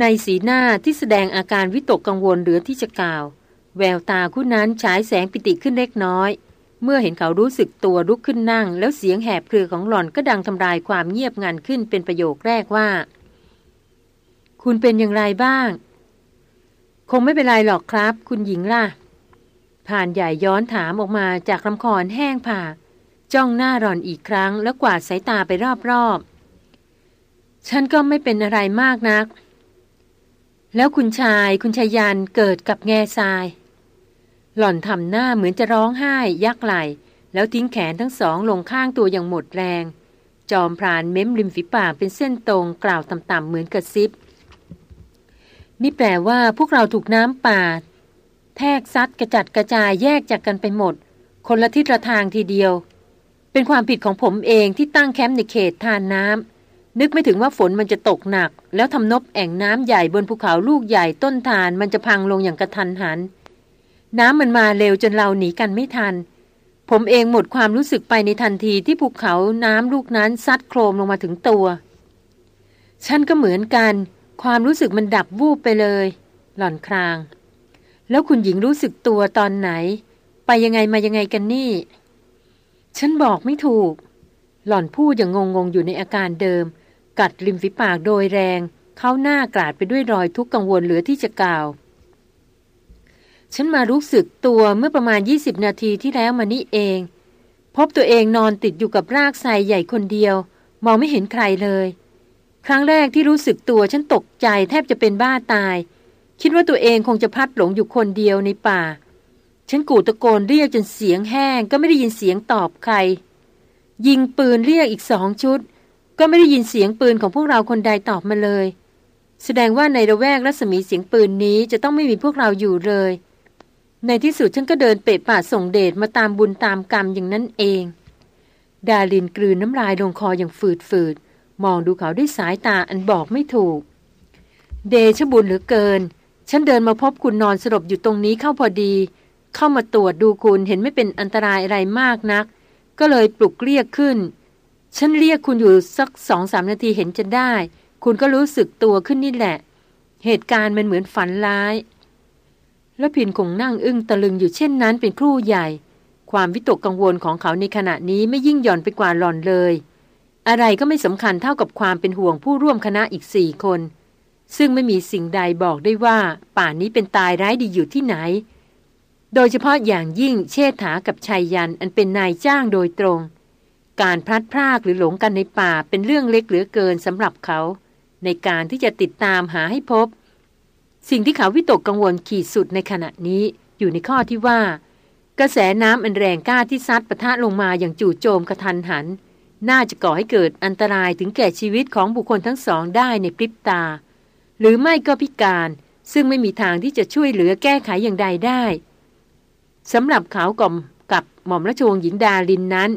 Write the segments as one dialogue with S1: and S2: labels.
S1: ในสีหน้าที่แสดงอาการวิตกกังวลเหลือที่จะกล่าว แววตาคู่นั้นฉายแสงปิติขึ้นเล็กน้อย เมื่อเห็นเขารู้สึกตัวลุกขึ้นนั่ง แล้วเสียงแหบเครือของหล่อนก็ดังทำลายความเงียบงันขึ้นเป็นประโยคแรกว่า คุณเป็นอย่างไรบ้าง คงไม่เป็นไรหรอกครับ คุณหญิงล่ะ ผ่านใหญ่ย้อนถามออกมาจากลำคอแห้งผ่า จ้องหน้าหล่อนอีกครั้ง แล้วกวาดสายตาไปรอบๆฉันก็ไม่เป็นอะไรมากนัก แล้วคุณชายคุณชายันเกิดกับแง่ทราย หล่อนทำหน้าเหมือนจะร้องไห้ยักไหล แล้วทิ้งแขนทั้งสองลงข้างตัวอย่างหมดแรง จอมพรานเม้มริมฝีปากเป็นเส้นตรงกล่าวต่ำๆเหมือนกระซิบ นี่แปลว่าพวกเราถูกน้ำป่า แทกซัดกระจัดกระจายแยกจากกันไปหมด คนละทิศละทางทีเดียว เป็นความผิดของผมเองที่ตั้งแคมป์ในเขตทานน้ำ นึกไม่ถึงว่าฝนมันจะตกหนัก แล้วทำนบแอ่งน้ำใหญ่บนภูเขาลูกใหญ่ต้นทานมันจะพังลงอย่างกระทันหัน น้ำมันมาเร็วจนเราหนีกันไม่ทัน ผมเองหมดความรู้สึกไปในทันทีที่ภูเขาน้ำลูกนั้นซัดโครมลงมาถึงตัว ฉันก็เหมือนกัน ความรู้สึกมันดับวูบไปเลย หล่อนคราง แล้วคุณหญิงรู้สึกตัวตอนไหน ไปยังไงมายังไงกันนี่ ฉันบอกไม่ถูก หล่อนพูดอย่างงงๆอยู่ในอาการเดิม กัดริมฝีปากโดยแรง เข้าหน้ากราดไปด้วยรอยทุกข์กังวลเหลือที่จะกล่าว ฉันมารู้สึกตัวเมื่อประมาณ 20 นาทีที่แล้วมานี่เอง พบตัวเองนอนติดอยู่กับรากไทรใหญ่คนเดียว มองไม่เห็นใครเลย ครั้งแรกที่รู้สึกตัวฉันตกใจแทบจะเป็นบ้าตาย คิดว่าตัวเองคงจะพัดหลงอยู่คนเดียวในป่า ฉันกูตะโกนเรียกจนเสียงแห้งก็ไม่ได้ยินเสียงตอบใครยิงปืนเรียกอีกสองชุด ก็ไม่ได้ยินเสียงปืนของพวกเราคนใดตอบมาเลย แสดงว่าในระแวกรัศมีเสียงปืนนี้จะต้องไม่มีพวกเราอยู่เลย ในที่สุดฉันก็เดินเปะป่าส่งเดชมาตามบุญตามกรรมอย่างนั้นเอง ดาลินกลืนน้ำลายลงคออย่างฝืดฝืดมองดูเขาด้วยสายตาอันบอกไม่ถูก เดชบุญเหลือเกิน ฉันเดินมาพบคุณนอนสลบอยู่ตรงนี้เข้าพอดี เข้ามาตรวจดูคุณเห็นไม่เป็นอันตรายอะไรมากนัก ก็เลยปลุกเรียกขึ้น ฉันเรียกคุณอยู่สักสองสามนาทีเห็นจะได้ คุณก็รู้สึกตัวขึ้นนี่แหละ เหตุการณ์มันเหมือนฝันร้าย แล้วพินคงนั่งอึ้งตะลึงอยู่เช่นนั้นเป็นครู่ใหญ่ ความวิตกกังวลของเขาในขณะนี้ไม่ยิ่งหย่อนไปกว่าหล่อนเลย อะไรก็ไม่สำคัญเท่ากับความเป็นห่วงผู้ร่วมคณะอีกสี่คน ซึ่งไม่มีสิ่งใดบอกได้ว่า ป่านนี้เป็นตายร้ายดีอยู่ที่ไหน โดยเฉพาะอย่างยิ่งเชษฐากับชายยันอันเป็นนายจ้างโดยตรง การพลัดพรากหรือหลงกันในป่าเป็นเรื่องเล็กเหลือเกินสำหรับเขา ในการที่จะติดตามหาให้พบ สิ่งที่เขาวิตกกังวลขีดสุดในขณะนี้อยู่ในข้อที่ว่า กระแสน้ำอันแรงกล้าที่ซัดปะทะลงมาอย่างจู่โจมกระทันหัน น่าจะก่อให้เกิดอันตรายถึงแก่ชีวิตของบุคคลทั้งสองได้ในพริบตา หรือไม่ก็พิการซึ่งไม่มีทางที่จะช่วยเหลือแก้ไขอย่างใดได้สำหรับเขากอมกับหม่อมราชวงศ์หญิงดาลินนั้น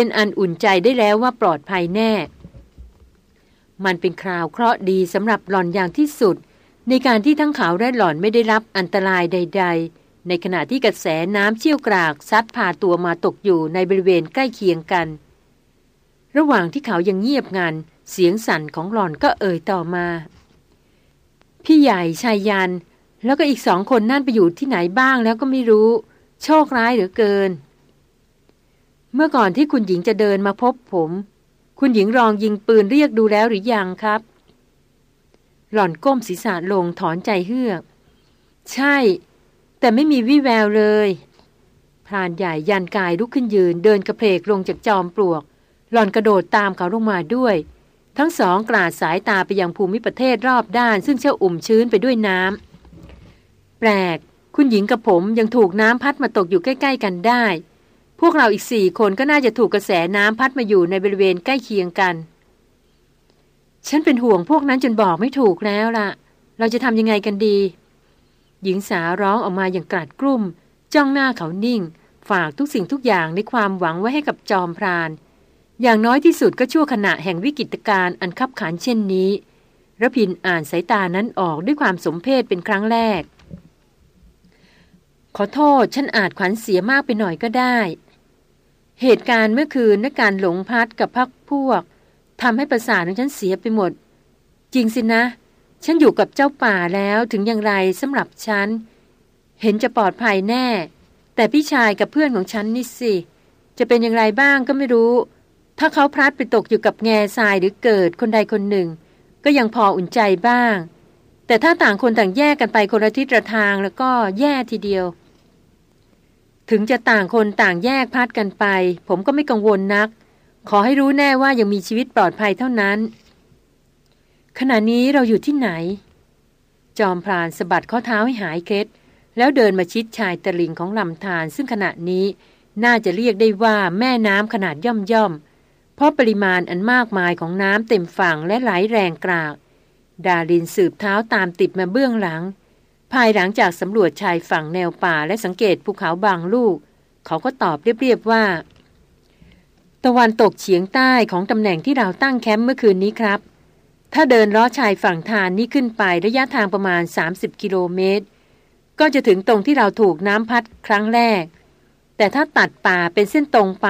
S1: เป็นอันอุ่นใจได้แล้วว่าปลอดภัยแน่ มันเป็นคราวเคราะห์ดีสำหรับหล่อนอย่างที่สุด ในการที่ทั้งเขาและหล่อนไม่ได้รับอันตรายใด ๆ ในขณะที่กระแสน้ำเชี่ยวกรากซัดพาตัวมาตกอยู่ในบริเวณใกล้เคียงกัน ระหว่างที่เขายังเงียบงันเสียงสั่นของหล่อนก็เอ่ยต่อมา พี่ใหญ่ชายยัน แล้วก็อีกสองคนนั่นไปอยู่ที่ไหนบ้างแล้วก็ไม่รู้ โชคร้ายเหลือเกิน เมื่อก่อนที่คุณหญิงจะเดินมาพบผม คุณหญิงรองยิงปืนเรียกดูแล้วหรือยังครับ หล่อนก้มศีรษะลงถอนใจเฮือก ใช่ แต่ไม่มีวี่แววเลยพรานใหญ่ยันกายลุกขึ้นยืน เดินกระเพกลงจากจอมปลวก หล่อนกระโดดตามเขาลงมาด้วย ทั้งสองกราดสายตาไปยังภูมิประเทศรอบด้าน ซึ่งเช่าอุ่มชื้นไปด้วยน้ำแปลก คุณหญิงกับผมยังถูกน้ำพัดมาตกอยู่ใกล้ ๆ กันได้ พวกเราอีกสี่คนก็น่าจะถูกกระแสน้ำพัดมาอยู่ในบริเวณใกล้เคียงกัน ฉันเป็นห่วงพวกนั้นจนบอกไม่ถูกแล้วล่ะ เราจะทำยังไงกันดี หญิงสาวร้องออกมาอย่างกราดกรุ่มจ้องหน้าเขานิ่ง ฝากทุกสิ่งทุกอย่างในความหวังไว้ให้กับจอมพราน อย่างน้อยที่สุดก็ชั่วขณะแห่งวิกฤตการณ์อันคับขันเช่นนี้ระพินอ่านสายตานั้นออกด้วยความสมเพศเป็นครั้งแรก ขอโทษ ฉันอาจขวัญเสียมากไปหน่อยก็ได้ เหตุการณ์เมื่อคืนและการหลงพัดกับพักพวกทำให้ประสาทของฉันเสียไปหมด จริงสินะ ฉันอยู่กับเจ้าป่าแล้วถึงอย่างไรสำหรับฉัน เห็นจะปลอดภัยแน่ แต่พี่ชายกับเพื่อนของฉันนี่สิ จะเป็นอย่างไรบ้างก็ไม่รู้ ถ้าเขาพลัดไปตกอยู่กับแง่ทรายหรือเกิดคนใดคนหนึ่ง ก็ยังพออุ่นใจบ้าง แต่ถ้าต่างคนต่างแยกกันไปคนละทิศละทางแล้วก็แย่ทีเดียว ถึงจะต่างคนต่างแยกพัดกันไป ผมก็ไม่กังวลนัก ขอให้รู้แน่ว่ายังมีชีวิตปลอดภัยเท่านั้น ขณะนี้เราอยู่ที่ไหน จอมพรานสะบัดข้อเท้าให้หายเคล็ดแล้วเดินมาชิดชายตะลิงของลำธารซึ่งขณะนี้น่าจะเรียกได้ว่าแม่น้ำขนาดย่อมย่อม เพราะปริมาณอันมากมายของน้ำเต็มฝั่งและไหลแรงกราก ดาลินสืบเท้าตามติดมาเบื้องหลัง ภายหลังจากสำรวจชายฝั่งแนวป่าและสังเกตภูเขาบางลูก เขาก็ตอบเรียบๆว่า ตะวันตกเฉียงใต้ของตำแหน่งที่เราตั้งแคมป์เมื่อคืนนี้ครับ ถ้าเดินล้อชายฝั่งทานนี้ขึ้นไประยะทางประมาณ 30 กิโลเมตร ก็จะถึงตรงที่เราถูกน้ำพัดครั้งแรก แต่ถ้าตัดป่าเป็นเส้นตรงไป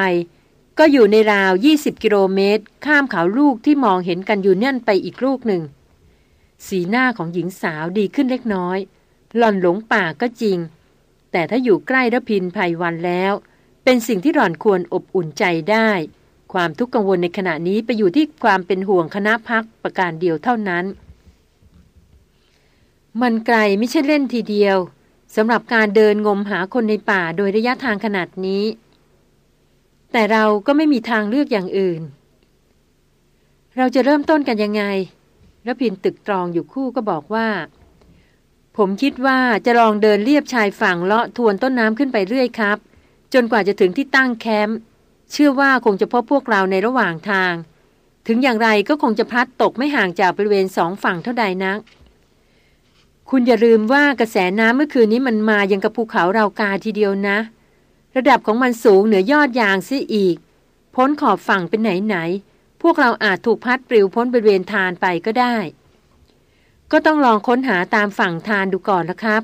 S1: ก็อยู่ในราว 20 กิโลเมตร ข้ามเขาลูกที่มองเห็นกันอยู่นั่นไปอีกลูกหนึ่ง สีหน้าของหญิงสาวดีขึ้นเล็กน้อย หล่อนหลงป่าก็จริง แต่ถ้าอยู่ใกล้ระพินภัยวันแล้ว เป็นสิ่งที่หล่อนควรอบอุ่นใจได้ ความทุกข์กังวลในขณะนี้ไปอยู่ที่ความเป็นห่วงคณะพักประการเดียวเท่านั้น มันไกลไม่ใช่เล่นทีเดียวสำหรับการเดินงมหาคนในป่าโดยระยะทางขนาดนี้ แต่เราก็ไม่มีทางเลือกอย่างอื่น เราจะเริ่มต้นกันยังไงระพินตึกตรองอยู่คู่ก็บอกว่า ผมคิดว่าจะลองเดินเลียบชายฝั่งเลาะทวนต้นน้ำขึ้นไปเรื่อยครับ จนกว่าจะถึงที่ตั้งแคมป์เชื่อว่าคงจะพบพวกเราในระหว่างทาง ถึงอย่างไรก็คงจะพลัดตกไม่ห่างจากบริเวณสองฝั่งเท่าใดนัก คุณอย่าลืมว่ากระแสน้ำเมื่อคืนนี้มันมายังกับภูเขาเรากาทีเดียวนะ ระดับของมันสูงเหนือยอดยางเสียอีก พ้นขอบฝั่งเป็นไหนไหน พวกเราอาจถูกพัดปลิวพ้นบริเวณทานไปก็ได้ ก็ต้องลองค้นหาตามฝั่งทานดูก่อนละครับ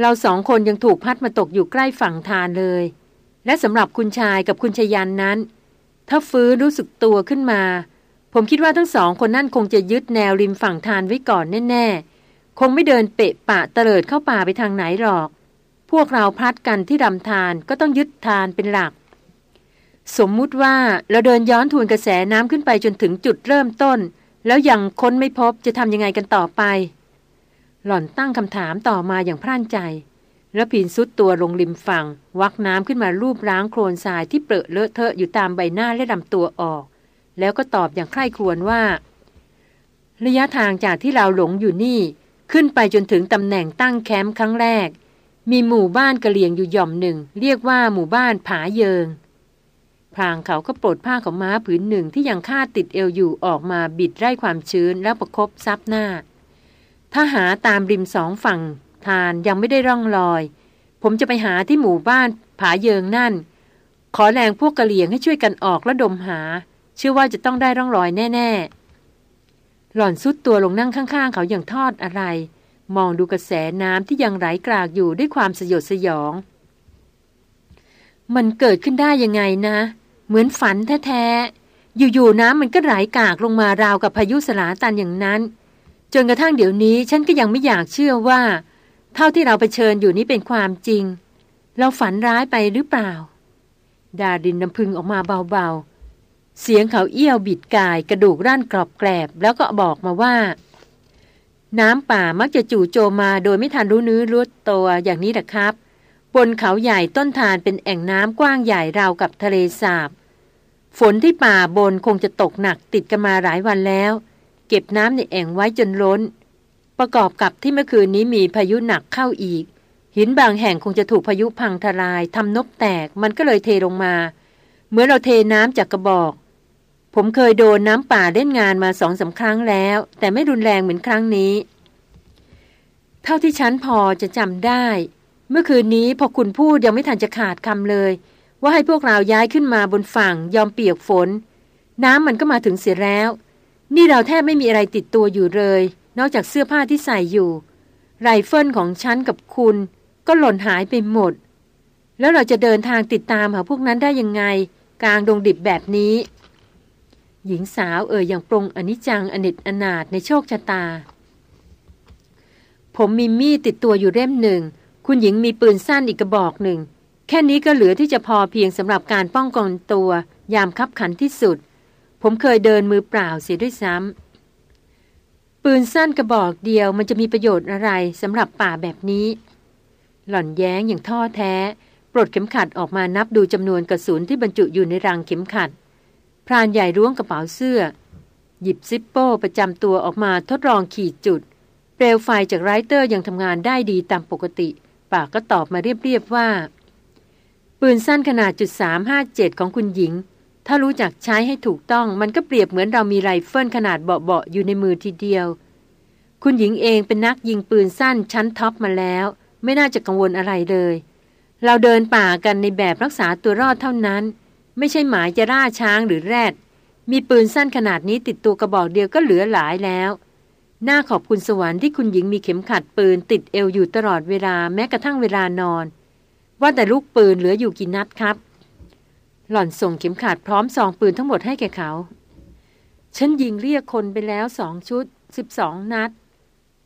S1: เราสองคนยังถูกพัดมาตกอยู่ใกล้ฝั่งทานเลย และสำหรับคุณชายกับคุณชยันนั้น ถ้าฟื้นรู้สึกตัวขึ้นมา ผมคิดว่าทั้งสองคนนั่นคงจะยึดแนวริมฝั่งทานไว้ก่อนแน่ๆ คงไม่เดินเปะปะเตลิดเข้าป่าไปทางไหนหรอก พวกเราพัดกันที่รำทานก็ต้องยึดทานเป็นหลัก สมมุติว่าเราเดินย้อนทวนกระแสน้ำขึ้นไปจนถึงจุดเริ่มต้น แล้วยังค้นไม่พบจะทำยังไงกันต่อไป หล่อนตั้งคำถามต่อมาอย่างพร่านใจระพินซุดตัวลงริมฝั่ง วักน้ำขึ้นมารูปล้างโคลนทรายที่เปรอะเลอะเทอะอยู่ตามใบหน้าและลำตัวออก แล้วก็ตอบอย่างใคร่ครวญว่า ระยะทางจากที่เราหลงอยู่นี่ ขึ้นไปจนถึงตำแหน่งตั้งแคมป์ครั้งแรก มีหมู่บ้านกะเหลี่ยงอยู่หย่อมหนึ่ง เรียกว่าหมู่บ้านผาเยิง พรางเขาก็ปลดผ้าของม้าผืนหนึ่งที่ยังคาดติดเอวอยู่ออกมาบิดไล่ความชื้นแล้วประครบซับหน้า ถ้าหาตามริมสองฝั่งทานยังไม่ได้ร่องรอย ผมจะไปหาที่หมู่บ้านผาเยิงนั่น ขอแรงพวกกะเหลี่ยงให้ช่วยกันออกและดมหา เชื่อว่าจะต้องได้ร่องรอยแน่ ๆ หล่อนซุดตัวลงนั่งข้าง ๆ เขาอย่างทอดอะไร มองดูกระแสน้ำที่ยังไหลกรากอยู่ด้วยความสยดสยอง มันเกิดขึ้นได้ยังไงนะ เหมือนฝันแท้ๆ อยู่ๆน้ำมันก็ไหลกากลงมาราวกับพายุสลาตันอย่างนั้น จนกระทั่งเดี๋ยวนี้ฉันก็ยังไม่อยากเชื่อว่า เท่าที่เราไปเชิญอยู่นี้เป็นความจริง เราฝันร้ายไปหรือเปล่า ดาดินน้ำพึงออกมาเบาๆ เสียงเขาเอี้ยวบิดกายกระดูกร่านกรอบแกรบแล้วก็บอกมาว่า น้ำป่ามักจะจู่โจมมาโดยไม่ทันรู้เนื้อรู้ตัวอย่างนี้แหละครับบนเขาใหญ่ต้นทานเป็นแอ่งน้ำกว้างใหญ่ราวกับทะเลสาบ ฝนที่ป่าบนคงจะตกหนักติดกันมาหลายวันแล้ว เก็บน้ำในแอ่งไว้จนล้น ประกอบกับที่เมื่อคืนนี้มีพายุหนักเข้าอีก หินบางแห่งคงจะถูกพายุพังทลายทำนกแตกมันก็เลยเทลงมา เหมือนเราเทน้ำจากกระบอก ผมเคยโดนน้ำป่าเล่นงานมาสองสาครั้งแล้ว แต่ไม่รุนแรงเหมือนครั้งนี้ เท่าที่ฉันพอจะจำได้ เมื่อคืนนี้พอคุณพูดยังไม่ทันจะขาดคำเลย ว่าให้พวกเราย้ายขึ้นมาบนฝั่งยอมเปียกฝน น้ำมันก็มาถึงเสียแล้ว นี่เราแทบไม่มีอะไรติดตัวอยู่เลย นอกจากเสื้อผ้าที่ใส่อยู่ ไรเฟิลของฉันกับคุณ ก็หล่นหายไปหมด แล้วเราจะเดินทางติดตามหาพวกนั้นได้ยังไง กลางดงดิบแบบนี้ หญิงสาวเอ่ยอย่างปรงอนิจจังอนิจอนาถในโชคชะตา ผมมีมีดติดตัวอยู่เล่มหนึ่ง คุณหญิงมีปืนสั้นอีกกระบอกหนึ่ง แค่นี้ก็เหลือที่จะพอเพียงสำหรับการป้องกันตัว ยามคับขันที่สุด ผมเคยเดินมือเปล่าเสียด้วยซ้ำปืนสั้นกระบอกเดียวมันจะมีประโยชน์อะไรสำหรับป่าแบบนี้ หล่อนแย้งอย่างท่อแท้ ปลดเข็มขัดออกมานับดูจำนวนกระสุนที่บรรจุอยู่ในรังเข็มขัด พรานใหญ่ร่วงกระเป๋าเสื้อ หยิบซิปโป้ประจำตัวออกมาทดลองขีดจุด เปลวไฟจากไรเตอร์ยังทำงานได้ดีตามปกติ ปากก็ตอบมาเรียบๆว่า ปืนสั้นขนาดจุดสามห้าเจ็ดของคุณหญิง ถ้ารู้จักใช้ให้ถูกต้องมันก็เปรียบเหมือนเรามีไรเฟิลขนาดเบาๆอยู่ในมือทีเดียว คุณหญิงเองเป็นนักยิงปืนสั้นชั้นท็อปมาแล้ว ไม่น่าจะกังวลอะไรเลย เราเดินป่ากันในแบบรักษาตัวรอดเท่านั้น ไม่ใช่หมายจะล่าช้างหรือแรด มีปืนสั้นขนาดนี้ติดตัวกระบอกเดียวก็เหลือหลายแล้วน่าขอบคุณสวรรค์ที่คุณหญิงมีเข็มขัดปืนติดเอวอยู่ตลอดเวลาแม้กระทั่งเวลานอน ว่าแต่ลูกปืนเหลืออยู่กี่นัดครับ หล่อนส่งเข็มขัดพร้อมซองปืนทั้งหมดให้แก่เขา ฉันยิงเรียกคนไปแล้วสองชุดสิบสองนัด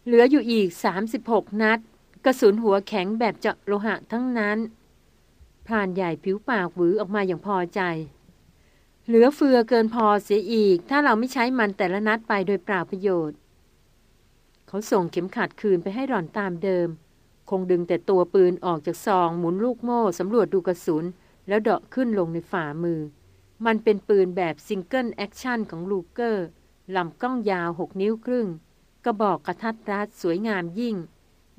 S1: เหลืออยู่อีกสามสิบหกนัด กระสุนหัวแข็งแบบเจาะโลหะทั้งนั้นพรานใหญ่ผิวปากหวือออกมาอย่างพอใจ เหลือเฟือเกินพอเสียอีก ถ้าเราไม่ใช้มันแต่ละนัดไปโดยเปล่าประโยชน์ เขาส่งเข็มขัดคืนไปให้หล่อนตามเดิม คงดึงแต่ตัวปืนออกจากซองหมุนลูกโม่สำรวจดูกระสุน แล้วเดาะขึ้นลงในฝ่ามือ มันเป็นปืนแบบ single action ของลูเกอร์ลำกล้องยาวหกนิ้วครึ่ง กระบอกกระทัดรัดสวยงามยิ่ง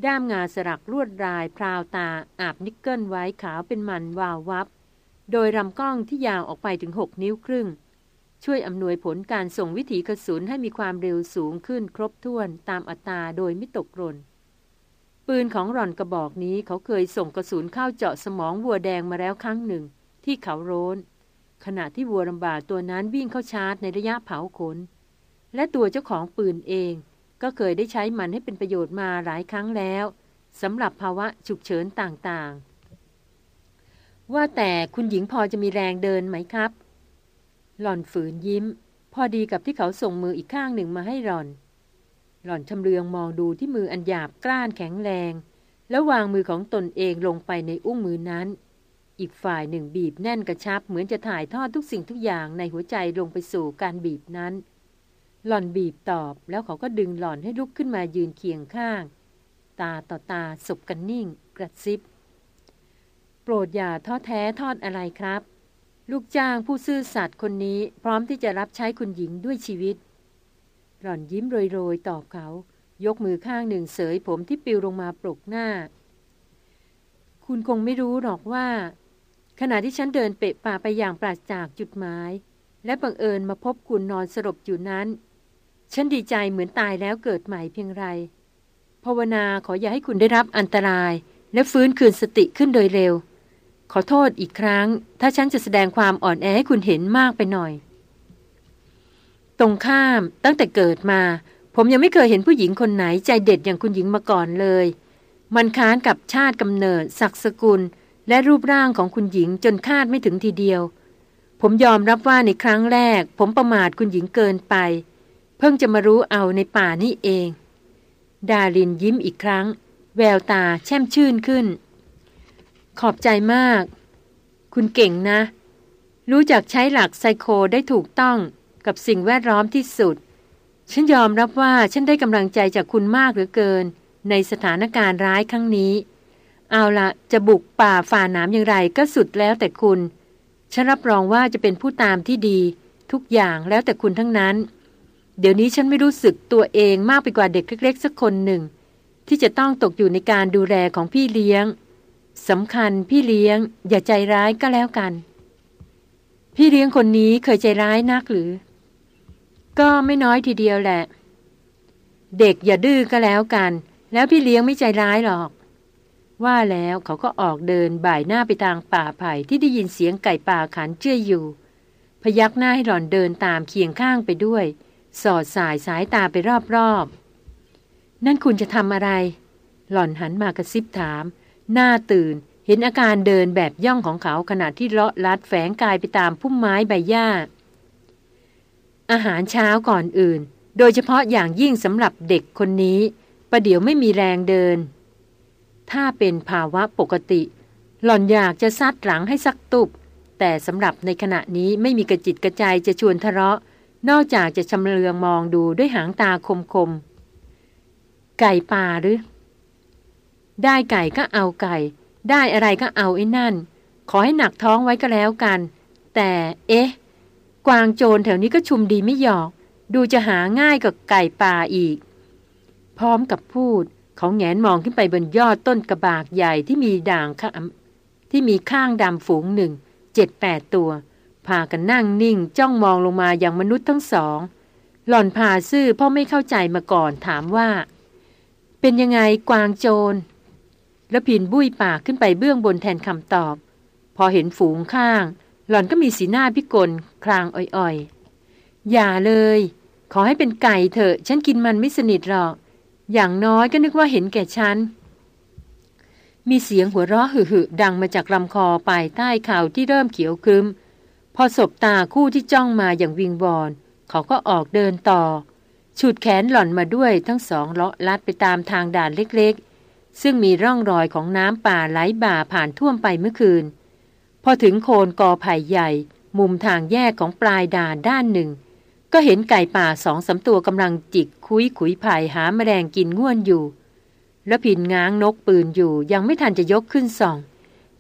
S1: ด้ามงาสลักลวดลายพราวตาอาบนิกเกิลไว้ขาวเป็นมันวาววับ โดยลำกล้องที่ยาวออกไปถึงหกนิ้วครึ่ง ช่วยอำนวยผลการส่งวิถีกระสุนให้มีความเร็วสูงขึ้นครบถ้วนตามอัตราโดยไม่ตกหล่น ปืนของรอนกระบอกนี้เขาเคยส่งกระสุนเข้าเจาะสมองวัวแดงมาแล้วครั้งหนึ่ง ที่เขาโรนขณะที่วัวลำบากตัวนั้นวิ่งเข้าชาร์จในระยะเผาขน และตัวเจ้าของปืนเอง ก็เคยได้ใช้มันให้เป็นประโยชน์มาหลายครั้งแล้วสำหรับภาวะฉุกเฉินต่างๆ ว่าแต่คุณหญิงพอจะมีแรงเดินไหมครับ หล่อนฝืนยิ้ม พอดีกับที่เขาส่งมืออีกข้างหนึ่งมาให้หล่อน หล่อนชำเลืองมองดูที่มืออันหยาบกล้านแข็งแรง แล้ววางมือของตนเองลงไปในอุ้งมือนั้น อีกฝ่ายหนึ่งบีบแน่นกระชับ เหมือนจะถ่ายทอดทุกสิ่งทุกอย่างในหัวใจลงไปสู่การบีบนั้น หล่อนบีบตอบแล้วเขาก็ดึงหล่อนให้ลุกขึ้นมายืนเคียงข้าง ตาต่อตาสบกันนิ่ง กระซิบ โปรดอย่าท้อแท้ทอดอะไรครับ ลูกจ้างผู้ซื่อสัตย์คนนี้พร้อมที่จะรับใช้คุณหญิงด้วยชีวิต หล่อนยิ้มโรยๆ ตอบเขา ยกมือข้างหนึ่งเสยผมที่ปิวลงมาปลกหน้า คุณคงไม่รู้หรอกว่า ขณะที่ฉันเดินเปะป่าไปอย่างปราศจากจุดหมาย และบังเอิญมาพบคุณนอนสลบอยู่นั้น ฉันดีใจเหมือนตายแล้วเกิดใหม่เพียงไรภาวนาขออย่าให้คุณได้รับอันตราย และฟื้นคืนสติขึ้นโดยเร็ว ขอโทษอีกครั้ง ถ้าฉันจะแสดงความอ่อนแอให้คุณเห็นมากไปหน่อย ตรงข้ามตั้งแต่เกิดมา ผมยังไม่เคยเห็นผู้หญิงคนไหนใจเด็ดอย่างคุณหญิงมาก่อนเลย มันค้านกับชาติกำเนิดศักดิ์สกุล และรูปร่างของคุณหญิงจนคาดไม่ถึงทีเดียว ผมยอมรับว่าในครั้งแรก ผมประมาทคุณหญิงเกินไป เพิ่งจะมารู้เอาในป่านี่เอง ดารินยิ้มอีกครั้ง แววตาแช่มชื่นขึ้น ขอบใจมาก คุณเก่งนะ รู้จักใช้หลักไซโคได้ถูกต้อง กับสิ่งแวดล้อมที่สุด ฉันยอมรับว่าฉันได้กำลังใจจากคุณมากเหลือเกิน ในสถานการณ์ร้ายครั้งนี้ เอาละจะบุกป่าฝ่าน้ำอย่างไรก็สุดแล้วแต่คุณ ฉันรับรองว่าจะเป็นผู้ตามที่ดี ทุกอย่างแล้วแต่คุณทั้งนั้น เดี๋ยวนี้ฉันไม่รู้สึกตัวเองมากไปกว่าเด็กเล็กๆสักคนหนึ่ง ที่จะต้องตกอยู่ในการดูแลของพี่เลี้ยงสำคัญพี่เลี้ยง อย่าใจร้ายก็แล้วกัน พี่เลี้ยงคนนี้เคยใจร้ายนักหรือ ก็ไม่น้อยทีเดียวแหละ เด็กอย่าดื้อก็แล้วกัน แล้วพี่เลี้ยงไม่ใจร้ายหรอก ว่าแล้วเขาก็ออกเดินบ่ายหน้าไปทางป่าไผ่ที่ได้ยินเสียงไก่ป่าขันเชื่ออยู่ พยักหน้าให้หล่อนเดินตามเคียงข้างไปด้วย สอดสายสายตาไปรอบๆ นั่นคุณจะทำอะไร หล่อนหันมากระซิบถาม หน้าตื่นเห็นอาการเดินแบบย่องของเขาขณะที่เลาะลัดแฝงกายไปตามพุ่มไม้ใบหญ้า อาหารเช้าก่อนอื่น โดยเฉพาะอย่างยิ่งสำหรับเด็กคนนี้ ประเดี๋ยวไม่มีแรงเดิน ถ้าเป็นภาวะปกติ หล่อนอยากจะซัดหลังให้สักตุบ แต่สำหรับในขณะนี้ไม่มีกระจิตกระใจจะชวนทะเลาะ นอกจากจะชำเลืองมองดูด้วยหางตาคมคม ไก่ป่าหรือ ได้ไก่ก็เอาไก่ ได้อะไรก็เอาไอ้นั่น ขอให้หนักท้องไว้ก็แล้วกัน แต่ เอ๊ะ กวางโจรแถวนี้ก็ชุมดีไม่หยอก ดูจะหาง่ายกับไก่ป่าอีก พร้อมกับพูดเขาแงนมองขึ้นไปบนยอดต้นกระบากใหญ่ที่มีด่างข้างที่มีข้างดำฝูงหนึ่งเจ็ดแปดตัว พากันนั่งนิ่งจ้องมองลงมาอย่างมนุษย์ทั้งสอง หล่อนพาซื่อเพราะไม่เข้าใจมาก่อนถามว่า เป็นยังไงกวางโจรแล้วพินบุ้ยปากขึ้นไปเบื้องบนแทนคำตอบ พอเห็นฝูงข้าง หล่อนก็มีสีหน้าพิกลคลางอ่อยๆ อย่าเลย ขอให้เป็นไก่เถอะ ฉันกินมันไม่สนิทหรอก อย่างน้อยก็นึกว่าเห็นแก่ฉัน มีเสียงหัวเราะหึ่ดังมาจากลำคอปลายใต้ข่าวที่เริ่มเขียวครึมพอสบตาคู่ที่จ้องมาอย่างวิงบอลเขาก็ออกเดินต่อ ฉุดแขนหล่อนมาด้วยทั้งสองเลาะลัดไปตามทางด่านเล็กๆ ซึ่งมีร่องรอยของน้ำป่าไหลบ่าผ่านท่วมไปเมื่อคืน พอถึงโคนกอไผ่ใหญ่ มุมทางแยกของปลายด่านด้านหนึ่ง ก็เห็นไก่ป่าสองสาตัวกำลังจิกคุยขุยไผ่หาแมลงกินง่วนอยู่ แล้วผินง้างนกปืนอยู่ยังไม่ทันจะยกขึ้นส่อง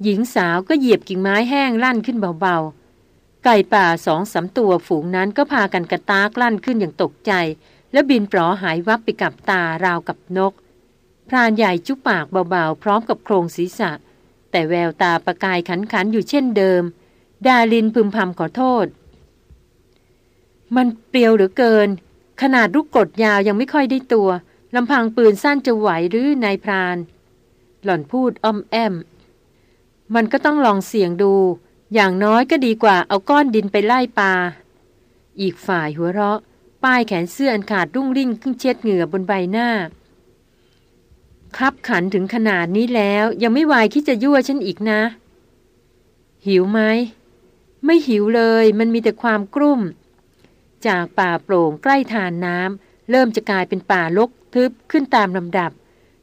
S1: หญิงสาวก็เหยียบกิ่งไม้แห้งลั่นขึ้นเบาๆ ไก่ป่าสองสาตัวฝูงนั้นก็พากันกระตากลั่นขึ้นอย่างตกใจ แล้วบินปลอหายวับไปกับตาราวกับนก พรานใหญ่จุปากเบาๆ พร้อมกับโครงศีรษะ แต่แววตาประกายขันๆอยู่เช่นเดิม ดาลินพึมพำขอโทษ มันเปรียวเหรือเกิน ขนาดลูกกดยาวยังไม่ค่อยได้ตัวลำพังปืนสั้นจะไหวหรือนายพราน หล่อนพูดอ้อมแอม มันก็ต้องลองเสี่ยงดู อย่างน้อยก็ดีกว่าเอาก้อนดินไปไล่ปลา อีกฝ่ายหัวเราะ ป้ายแขนเสื้ออันขาดรุ่งริ่งขึ้นเช็ดเหงื่อบนใบหน้า คับขันถึงขนาดนี้แล้ว ยังไม่วายคิดจะยั่วฉันอีกนะ หิวไหม ไม่หิวเลยมันมีแต่ความกลุ้มจากป่าโปร่งใกล้ทานน้ำเริ่มจะกลายเป็นป่าลกทึบขึ้นตามลำดับ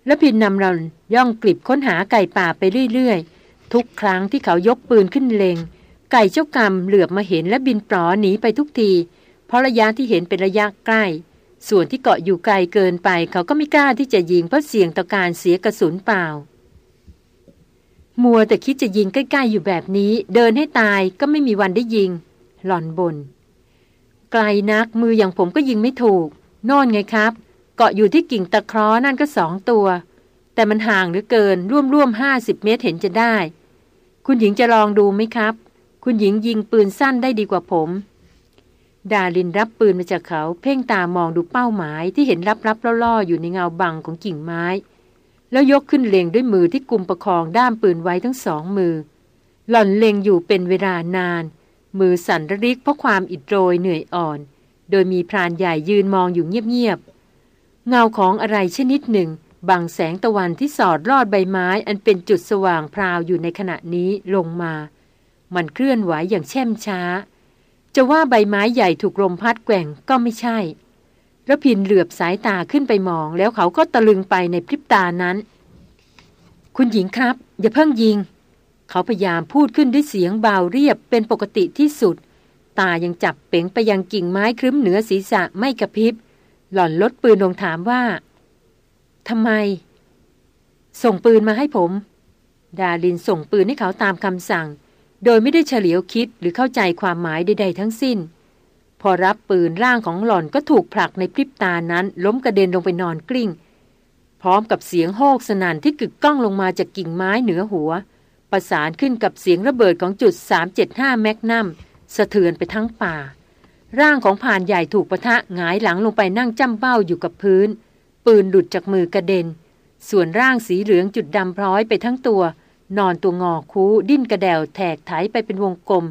S1: และพินนำเราย่องกลิบค้นหาไก่ป่าไปเรื่อยๆ ทุกครั้งที่เขายกปืนขึ้นเลงไก่เจ้ากรรมเหลือบมาเห็นและบินปลอหนีไปทุกที เพราะระยะที่เห็นเป็นระยะใกล้ ส่วนที่เกาะอยู่ไกลเกินไปเขาก็ไม่กล้าที่จะยิงเพราะเสี่ยงต่อการเสียกระสุนเปล่า มัวแต่คิดจะยิงใกล้ ๆ อยู่แบบนี้ เดินให้ตายก็ไม่มีวันได้ยิง หล่อนบน ไกลนักมืออย่างผมก็ยิงไม่ถูก โน่นไงครับ เกาะอยู่ที่กิ่งตะคร้อนั่นก็สองตัว แต่มันห่างหรือเกินร่วมร่วมห้าสิบเมตรเห็นจะได้ คุณหญิงจะลองดูไหมครับ คุณหญิงยิงปืนสั้นได้ดีกว่าผม ดาลินรับปืนมาจากเขา เพ่งตามองดูเป้าหมายที่เห็นรับรับล่อๆอยู่ในเงาบังของกิ่งไม้ แล้วยกขึ้นเล็งด้วยมือที่กุมประคองด้ามปืนไว้ทั้งสองมือ หล่อนเล็งอยู่เป็นเวลานาน มือสั่นระริกเพราะความอิดโรยเหนื่อยอ่อน โดยมีพรานใหญ่ยืนมองอยู่เงียบๆเงาของอะไรชนิดหนึ่งบังแสงตะวันที่สอดรอดใบไม้อันเป็นจุดสว่างพราวอยู่ในขณะนี้ลงมา มันเคลื่อนไหวอย่างแช่มช้า จะว่าใบไม้ใหญ่ถูกลมพัดแกว่งก็ไม่ใช่ระพินเหลือบสายตาขึ้นไปมอง แล้วเขาก็ตะลึงไปในพริบตานั้น คุณหญิงครับ อย่าเพิ่งยิง เขาพยายามพูดขึ้นด้วยเสียงเบาเรียบเป็นปกติที่สุด ตายังจับเป๋งไปยังกิ่งไม้ครึ้มเหนือศีรษะไม่กระพริบ หล่อนลดปืนลงถามว่าทำไม ส่งปืนมาให้ผม ดาลินส่งปืนให้เขาตามคำสั่ง โดยไม่ได้เฉลียวคิดหรือเข้าใจความหมายใด ๆ ทั้งสิ้น พอรับปืนร่างของหล่อนก็ถูกผลักในพริบตานั้น ล้มกระเด็นลงไปนอนกลิ้ง พร้อมกับเสียงโฮกสนั่นที่กึกก้องลงมาจากกิ่งไม้เหนือหัว ประสานขึ้นกับเสียงระเบิดของจุด 375 แมกนัมสะเทือนไปทั้งป่า ร่างของผ่านใหญ่ถูกปะทะหงายหลังลงไปนั่งจ้ำเบ้าอยู่กับพื้น ปืนหลุดจากมือกระเด็น ส่วนร่างสีเหลืองจุดดำพร้อยไปทั้งตัว นอนตัวงอคูดิ้นกระเดวแถกไถไปเป็นวงกลม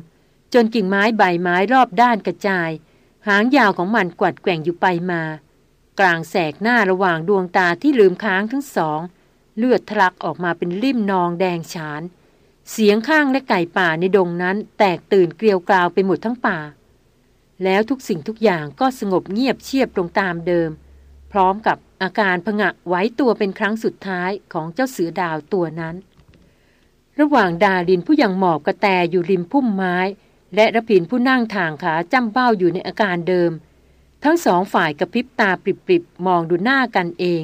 S1: จนกิ่งไม้ใบไม้รอบด้านกระจาย หางยาวของมันกวัดแกว่งอยู่ไปมา กลางแสกหน้าระหว่างดวงตาที่ลืมค้างทั้งสอง เลือดทะลักออกมาเป็นริ่มนองแดงฉาน เสียงข้างและไก่ป่าในดงนั้นแตกตื่นเกลียวกราวไปหมดทั้งป่า แล้วทุกสิ่งทุกอย่างก็สงบเงียบเชียบตรงตามเดิม พร้อมกับอาการผงะไว้ตัวเป็นครั้งสุดท้ายของเจ้าเสือดาวตัวนั้น ระหว่างดาลินผู้ยังหมอบกระแตอยู่ริมพุ่มไม้ และระพินผู้นั่งทางขาจ้ำเบ้าอยู่ในอาการเดิม ทั้งสองฝ่ายกระพริบตาปริบๆมองดูหน้ากันเอง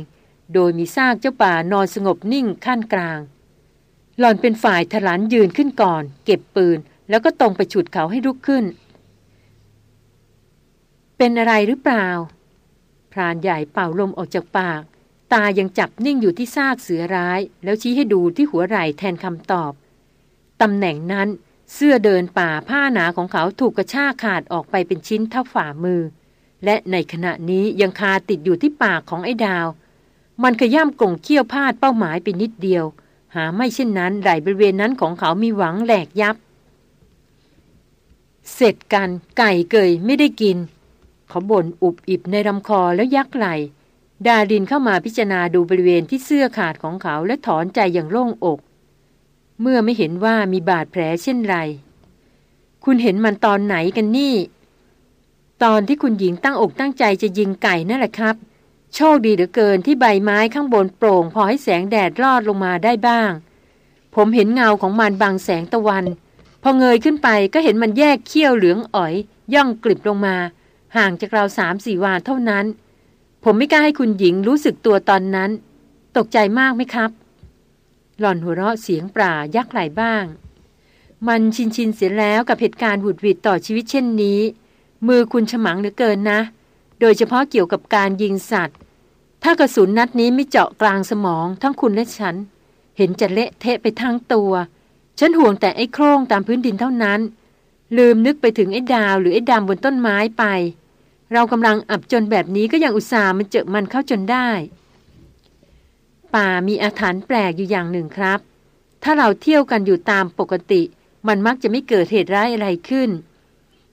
S1: โดยมีซากเจ้าป่านอนสงบนิ่งขั้นกลาง หล่อนเป็นฝ่ายถลันยืนขึ้นก่อน เก็บปืน แล้วก็ตรงไปฉุดเขาให้ลุกขึ้น เป็นอะไรหรือเปล่าพรานใหญ่เป่าลมออกจากปาก ตายังจับนิ่งอยู่ที่ซากเสือร้าย แล้วชี้ให้ดูที่หัวไหล่แทนคำตอบ ตำแหน่งนั้นเสื้อเดินป่าผ้าหนาของเขาถูกกระชากขาดออกไปเป็นชิ้นเท่าฝ่ามือ และในขณะนี้ยังคาติดอยู่ที่ปากของไอ้ดาว มันขย่ำกลงเขี้ยวพาดเป้าหมายไปนิดเดียว หาไม่เช่นนั้นไหลบริเวณนั้นของเขามีหวังแหลกยับ เสร็จกันไก่เกยไม่ได้กิน เขาบ่นอุบอิบในลำคอแล้วยักไหล ดารินเข้ามาพิจารณาดูบริเวณที่เสื้อขาดของเขาและถอนใจอย่างโล่งอก เมื่อไม่เห็นว่ามีบาดแผลเช่นไร คุณเห็นมันตอนไหนกันนี่ ตอนที่คุณหญิงตั้งอกตั้งใจจะยิงไก่นั่นแหละครับ โชคดีเหลือเกินที่ใบไม้ข้างบนโปร่ง พอให้แสงแดดรอดลงมาได้บ้าง ผมเห็นเงาของมันบังแสงตะวัน พอเงยขึ้นไปก็เห็นมันแยกเขี้ยวเหลืองอ๋อย ย่องกลิบลงมา ห่างจากเราสามสี่วาเท่านั้น ผมไม่กล้าให้คุณหญิงรู้สึกตัวตอนนั้น ตกใจมากไหมครับ หล่อนหัวเราะเสียงปรายักไหลบ้าง มันชินชินเสียแล้วกับเหตุการณ์หุดหวิดต่อชีวิตเช่นนี้ มือคุณฉมังเหลือเกินนะ โดยเฉพาะเกี่ยวกับการยิงสัตว์ ถ้ากระสุนนัดนี้ไม่เจาะกลางสมองทั้งคุณและฉัน เห็นจะเละเทะไปทั้งตัว ฉันห่วงแต่ไอ้โครงตามพื้นดินเท่านั้น ลืมนึกไปถึงไอ้ดาวหรือไอ้ดำบนต้นไม้ไป เรากำลังอับจนแบบนี้ก็ยังอุตส่าห์มันเจอมันเข้าจนได้ ป่ามีอาถรรพ์แปลกอยู่อย่างหนึ่งครับ ถ้าเราเที่ยวกันอยู่ตามปกติ มันมักจะไม่เกิดเหตุร้ายอะไรขึ้น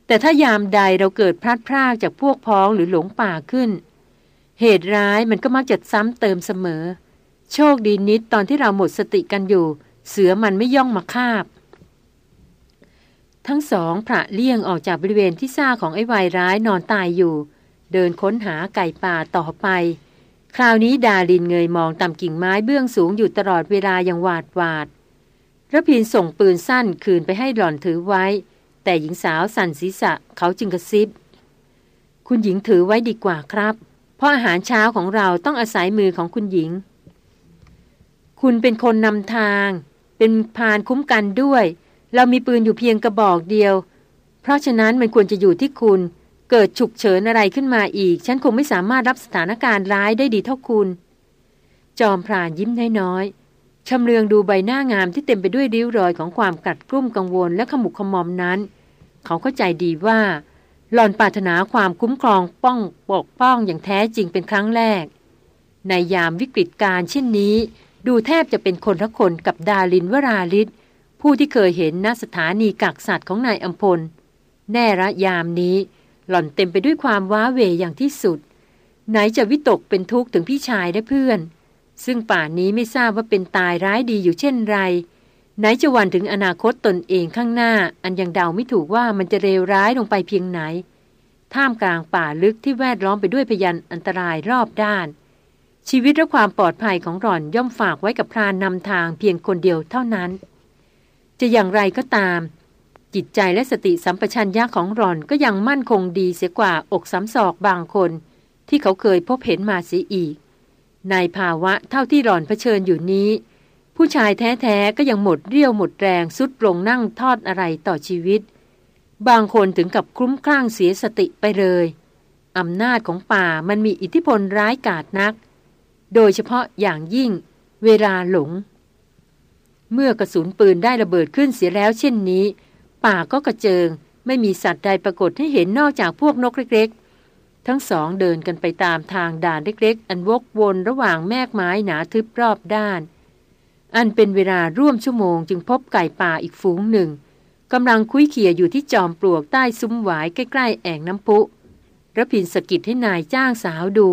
S1: แต่ถ้ายามใดเราเกิดพลาดพลาดจากพวกพ้องหรือหลงป่าขึ้น เหตุร้ายมันก็มักจะซ้ำเติมเสมอ โชคดีนิดตอนที่เราหมดสติกันอยู่ เสือมันไม่ย่องมาคาบ ทั้งสองพระเลี่ยงออกจากบริเวณที่ซ่าของไอ้วายร้ายนอนตายอยู่ เดินค้นหาไก่ป่าต่อไป คราวนี้ดาลินเงยมองต่ำกิ่งไม้เบื้องสูงอยู่ตลอดเวลาอย่างหวาดหวาดระพินส่งปืนสั้นคืนไปให้หล่อนถือไว้ แต่หญิงสาวสั่นศีรษะเขาจึงกระซิบ คุณหญิงถือไว้ดีกว่าครับ เพราะอาหารเช้าของเราต้องอาศัยมือของคุณหญิง คุณเป็นคนนำทาง เป็นพานคุ้มกันด้วย เรามีปืนอยู่เพียงกระบอกเดียว เพราะฉะนั้นมันควรจะอยู่ที่คุณ เกิดฉุกเฉินอะไรขึ้นมาอีก ฉันคงไม่สามารถรับสถานการณ์ร้ายได้ดีเท่าคุณ จอมพรานยิ้มน้อยๆชำเลืองดูใบหน้างามที่เต็มไปด้วยริ้วรอยของความกัดกลุ้มกังวลและขมุกขมอมนั้น เขาเข้าใจดีว่า หล่อนปรารถนาความคุ้มครองป้องปกป้องอย่างแท้จริงเป็นครั้งแรก ในยามวิกฤตการเช่นนี้ ดูแทบจะเป็นคนละคนกับดาลินวราลิศ ผู้ที่เคยเห็นณสถานีกักสัตว์ของนายอัมพล แน่ระยามนี้ หล่อนเต็มไปด้วยความว้าเวอย่างที่สุด ไหนจะวิตกเป็นทุกข์ถึงพี่ชายและเพื่อน ซึ่งป่านนี้ไม่ทราบว่าเป็นตายร้ายดีอยู่เช่นไร ไหนจะวันถึงอนาคตตนเองข้างหน้า อันยังเดาไม่ถูกว่ามันจะเลวร้ายลงไปเพียงไหน ท่ามกลางป่าลึกที่แวดล้อมไปด้วยพยันอันตรายรอบด้านชีวิตและความปลอดภัยของหล่อนย่อมฝากไว้กับพรานนำทางเพียงคนเดียวเท่านั้น จะอย่างไรก็ตาม จิตใจและสติสัมปชัญญะของรอนก็ยังมั่นคงดีเสียกว่าอกสำศอกบางคน ที่เขาเคยพบเห็นมาเสียอีก ในภาวะเท่าที่รอนเผชิญอยู่นี้ ผู้ชายแท้ๆก็ยังหมดเรี่ยวหมดแรงสุดลงนั่งทอดอะไรต่อชีวิต บางคนถึงกับคลุ้มคลั่งเสียสติไปเลยอำนาจของป่ามันมีอิทธิพลร้ายกาจนัก โดยเฉพาะอย่างยิ่งเวลาหลง เมื่อกระสุนปืนได้ระเบิดขึ้นเสียแล้วเช่นนี้ ป่าก็กระเจิง ไม่มีสัตว์ใดปรากฏให้เห็นนอกจากพวกนกเล็กๆ ทั้งสองเดินกันไปตามทางด่านเล็กๆ อันวกวนระหว่างแมกไม้หนาทึบรอบด้าน อันเป็นเวลาร่วมชั่วโมงจึงพบไก่ป่าอีกฝูงหนึ่งกำลังคุยเขี่ยอยู่ที่จอมปลวกใต้ซุ้มหวายใกล้ๆแอ่งน้ำพุระพินสกิดให้นายจ้างสาวดู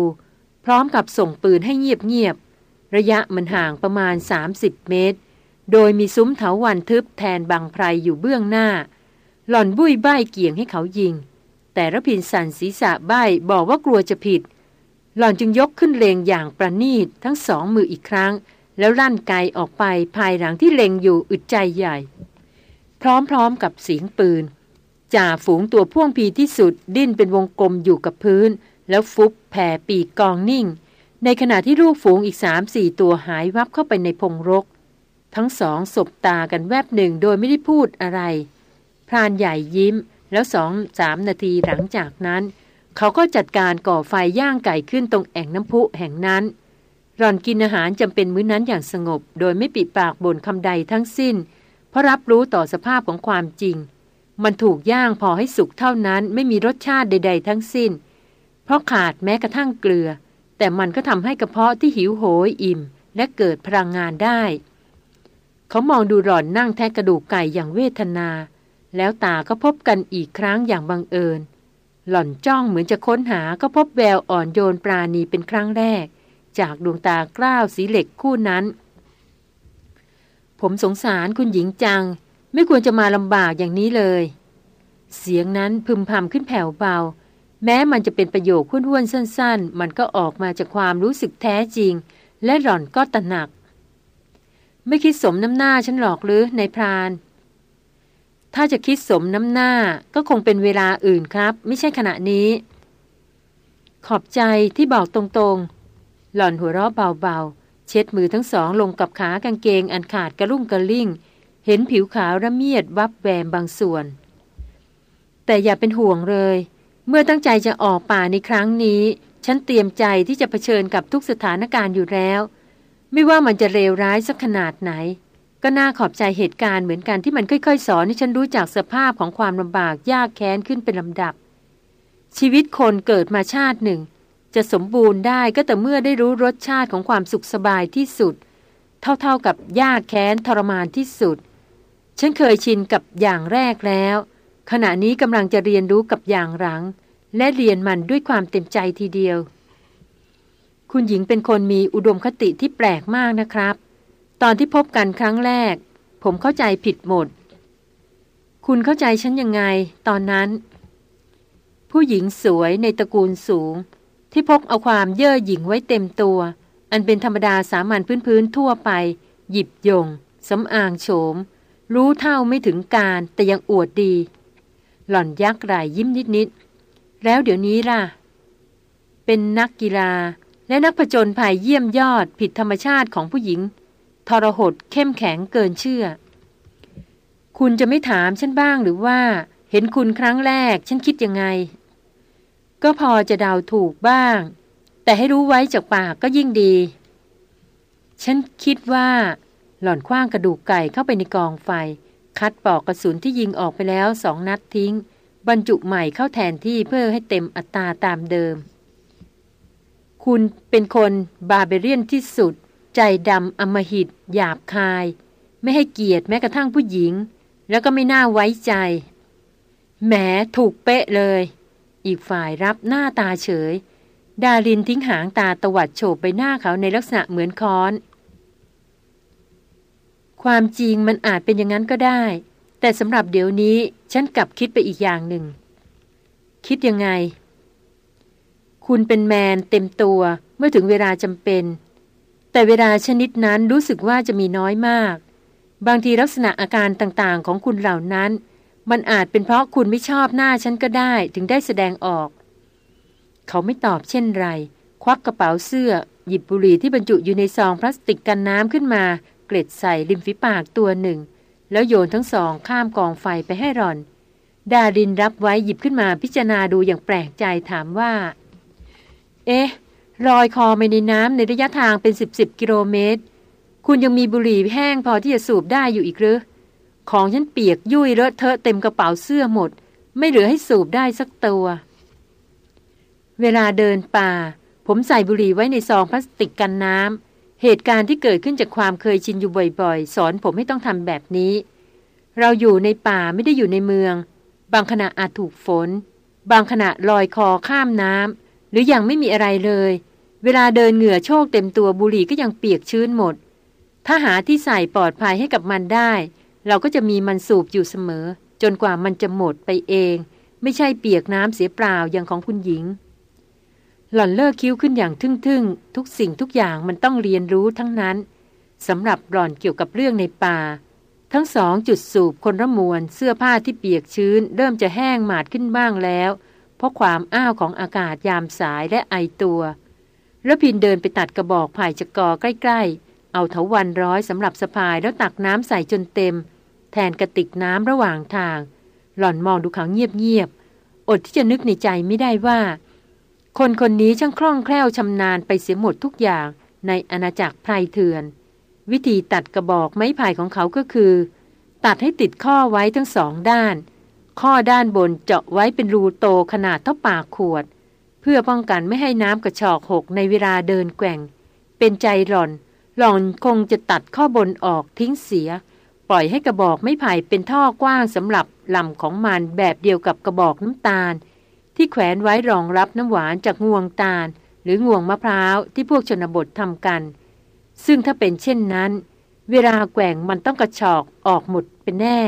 S1: พร้อมกับส่งปืนให้เงียบๆระยะมันห่างประมาณ 30 เมตร โดยมีซุ้มเถาวันทึบแทนบางไพรอยู่เบื้องหน้า หล่อนบุ้ยใบเกี่ยงให้เขายิง แต่ระพินสันศีรษะใบบอกว่ากลัวจะผิด หล่อนจึงยกขึ้นเลงอย่างประณีตทั้งสองมืออีกครั้ง แล้วลั่นไกออกไปภายหลังที่เลงอยู่อึดใจใหญ่ พร้อมๆกับเสียงปืนจ่าฝูงตัวพ่วงพีที่สุดดิ้นเป็นวงกลมอยู่กับพื้น แล้วฟุบแผ่ปีกกองนิ่ง ในขณะที่ลูกฝูงอีกสามสี่ตัวหายวับเข้าไปในพงรก ทั้งสองสบตากันแวบหนึ่งโดยไม่ได้พูดอะไร พรานใหญ่ยิ้ม แล้วสองสามนาทีหลังจากนั้น เขาก็จัดการก่อไฟย่างไก่ขึ้นตรงแอ่งน้ำพุแห่งนั้นรอนกินอาหารจำเป็นมื้อนั้นอย่างสงบ โดยไม่ปิดปากบ่นคำใดทั้งสิ้น เพราะรับรู้ต่อสภาพของความจริง มันถูกย่างพอให้สุกเท่านั้นไม่มีรสชาติใด ๆ ทั้งสิ้น เพราะขาดแม้กระทั่งเกลือ แต่มันก็ทำให้กระเพาะที่หิวโหยอิ่ม และเกิดพลังงานได้ เขามองดูหล่อนนั่งแทะกระดูกไก่อย่างเวทนา แล้วตาก็พบกันอีกครั้งอย่างบังเอิญ หล่อนจ้องเหมือนจะค้นหาก็พบแววอ่อนโยนปราณีเป็นครั้งแรก จากดวงตากล้าวสีเหล็กคู่นั้น ผมสงสารคุณหญิงจัง ไม่ควรจะมาลำบากอย่างนี้เลย เสียงนั้นพึมพำขึ้นแผ่วเบา แม้มันจะเป็นประโยคห้วนๆสั้น ๆ มันก็ออกมาจากความรู้สึกแท้จริง และหล่อนก็ตระหนัก ไม่คิดสมน้ำหน้าฉันหรอกหรือในพราน ถ้าจะคิดสมน้ำหน้าก็คงเป็นเวลาอื่นครับ ไม่ใช่ขณะนี้ ขอบใจที่บอกตรงๆ หล่อนหัวเราะเบาๆ เช็ดมือทั้งสองลงกับขากางเกงอันขาดกระลุ่งกระลิ่ง เห็นผิวขาวระเมียดวับแวมบางส่วน แต่อย่าเป็นห่วงเลย เมื่อตั้งใจจะออกป่าในครั้งนี้ ฉันเตรียมใจที่จะเผชิญกับทุกสถานการณ์อยู่แล้ว ไม่ว่ามันจะเลวร้ายสักขนาดไหน ก็น่าขอบใจเหตุการณ์เหมือนกันที่มันค่อยๆ สอนให้ฉันรู้จักสภาพของความลำบากยากแค้นขึ้นเป็นลำดับ ชีวิตคนเกิดมาชาติหนึ่ง จะสมบูรณ์ได้ก็แต่เมื่อได้รู้รสชาติของความสุขสบายที่สุด เท่าๆกับยากแค้นทรมานที่สุด ฉันเคยชินกับอย่างแรกแล้ว ขณะนี้กำลังจะเรียนรู้กับอย่างหลัง และเรียนมันด้วยความเต็มใจทีเดียว คุณหญิงเป็นคนมีอุดมคติที่แปลกมากนะครับ ตอนที่พบกันครั้งแรก ผมเข้าใจผิดหมด คุณเข้าใจฉันยังไง ตอนนั้น ผู้หญิงสวยในตระกูลสูง ที่พกเอาความเย่อหยิ่งไว้เต็มตัว อันเป็นธรรมดาสามัญพื้นๆทั่วไป หยิบยงสำอางโฉม รู้เท่าไม่ถึงการแต่ยังอวดดี หล่อนยักไหลยิ้มนิดๆแล้วเดี๋ยวนี้ล่ะ เป็นนักกีฬา และนักผจญภัยเยี่ยมยอดผิดธรรมชาติของผู้หญิง ทรหดเข้มแข็งเกินเชื่อ คุณจะไม่ถามฉันบ้างหรือว่า เห็นคุณครั้งแรกฉันคิดยังไง ก็พอจะเดาถูกบ้าง แต่ให้รู้ไว้จากปากก็ยิ่งดี ฉันคิดว่า หล่อนคว้างกระดูกไก่เข้าไปในกองไฟ คัดปอกกระสุนที่ยิงออกไปแล้วสองนัดทิ้ง บรรจุใหม่เข้าแทนที่เพื่อให้เต็มอัตราตามเดิม คุณเป็นคนบาเบเรียนที่สุด ใจดำอมหิต หยาบคาย ไม่ให้เกียรติแม้กระทั่งผู้หญิง แล้วก็ไม่น่าไว้ใจ แหมถูกเป๊ะเลย อีกฝ่ายรับหน้าตาเฉย ดารินทิ้งหางตาตวัดโฉบไปหน้าเขาในลักษณะเหมือนค้อน ความจริงมันอาจเป็นอย่างนั้นก็ได้ แต่สำหรับเดี๋ยวนี้ฉันกลับคิดไปอีกอย่างหนึ่ง คิดยังไง คุณเป็นแมนเต็มตัวเมื่อถึงเวลาจำเป็น แต่เวลาชนิดนั้นรู้สึกว่าจะมีน้อยมาก บางทีลักษณะอาการต่างๆ ของคุณเหล่านั้น มันอาจเป็นเพราะคุณไม่ชอบหน้าฉันก็ได้ถึงได้แสดงออก เขาไม่ตอบเช่นไร ควักกระเป๋าเสื้อ หยิบบุหรี่ที่บรรจุอยู่ในซองพลาสติกกันน้ำขึ้นมา เกล็ดใส่ริมฝีปากตัวหนึ่ง แล้วโยนทั้งสองข้ามกองไฟไปให้รอน ดารินรับไว้หยิบขึ้นมาพิจารณาดูอย่างแปลกใจถามว่า เอ๊ะลอยคอไปในน้ำในระยะทางเป็นสิบสิบกิโลเมตร คุณยังมีบุหรี่แห้งพอที่จะสูบได้อยู่อีกหรือของฉันเปียกยุ่ยเลอะเทอะเต็มกระเป๋าเสื้อหมด ไม่เหลือให้สูบได้สักตัว เวลาเดินป่า ผมใส่บุหรี่ไว้ในซองพลาสติกกันน้ำเหตุการณ์ที่เกิดขึ้นจากความเคยชินอยู่บ่อยๆ สอนผมให้ต้องทำแบบนี้ เราอยู่ในป่าไม่ได้อยู่ในเมือง บางขณะอาจถูกฝน บางขณะลอยคอข้ามน้ำ หรืออยังไม่มีอะไรเลย เวลาเดินเหงื่อโชกเต็มตัวบุหรี่ก็ยังเปียกชื้นหมด ถ้าหาที่ใส่ปลอดภัยให้กับมันได้ เราก็จะมีมันสูบอยู่เสมอ จนกว่ามันจะหมดไปเอง ไม่ใช่เปียกน้ำเสียเปล่าอย่างของคุณหญิง หล่อนเลิกคิ้วขึ้นอย่างทึ่งๆ ทุกสิ่งทุกอย่างมันต้องเรียนรู้ทั้งนั้นสำหรับหล่อนเกี่ยวกับเรื่องในป่า ทั้งสองจุดสูบคนระมวลเสื้อผ้าที่เปียกชื้น เริ่มจะแห้งหมาดขึ้นบ้างแล้ว เพราะความอ้าวของอากาศยามสายและไอตัวระพินเดินไปตัดกระบอกไผ่จะกอใกล้ๆ เอาเถาวันร้อยสำหรับสะพายแล้วตักน้ำใส่จนเต็ม แทนกระติกน้ำระหว่างทาง หล่อนมองดูเขาเงียบๆ อดที่จะนึกในใจไม่ได้ว่า คนคนนี้ช่างคล่องแคล่วชำนาญไปเสียหมดทุกอย่างในอาณาจักรไพรเถื่อน วิธีตัดกระบอกไม้ไผ่ของเขาก็คือ ตัดให้ติดข้อไว้ทั้งสองด้าน ข้อด้านบนเจาะไว้เป็นรูโตขนาดเท่าปากขวด เพื่อป้องกันไม่ให้น้ำกระชอกหกในเวลาเดินแกว่ง เป็นใจหล่อน หล่อนคงจะตัดข้อบนออกทิ้งเสีย ปล่อยให้กระบอกไม่ไผ่เป็นท่อกว้างสำหรับลำของมันแบบเดียวกับกระบอกน้ำตาล ที่แขวนไว้รองรับน้ำหวานจากงวงตาล หรืองวงมะพร้าวที่พวกชนบททำกัน ซึ่งถ้าเป็นเช่นนั้น เวลาแกว่งมันต้องกระชอกออกหมดเป็นแน่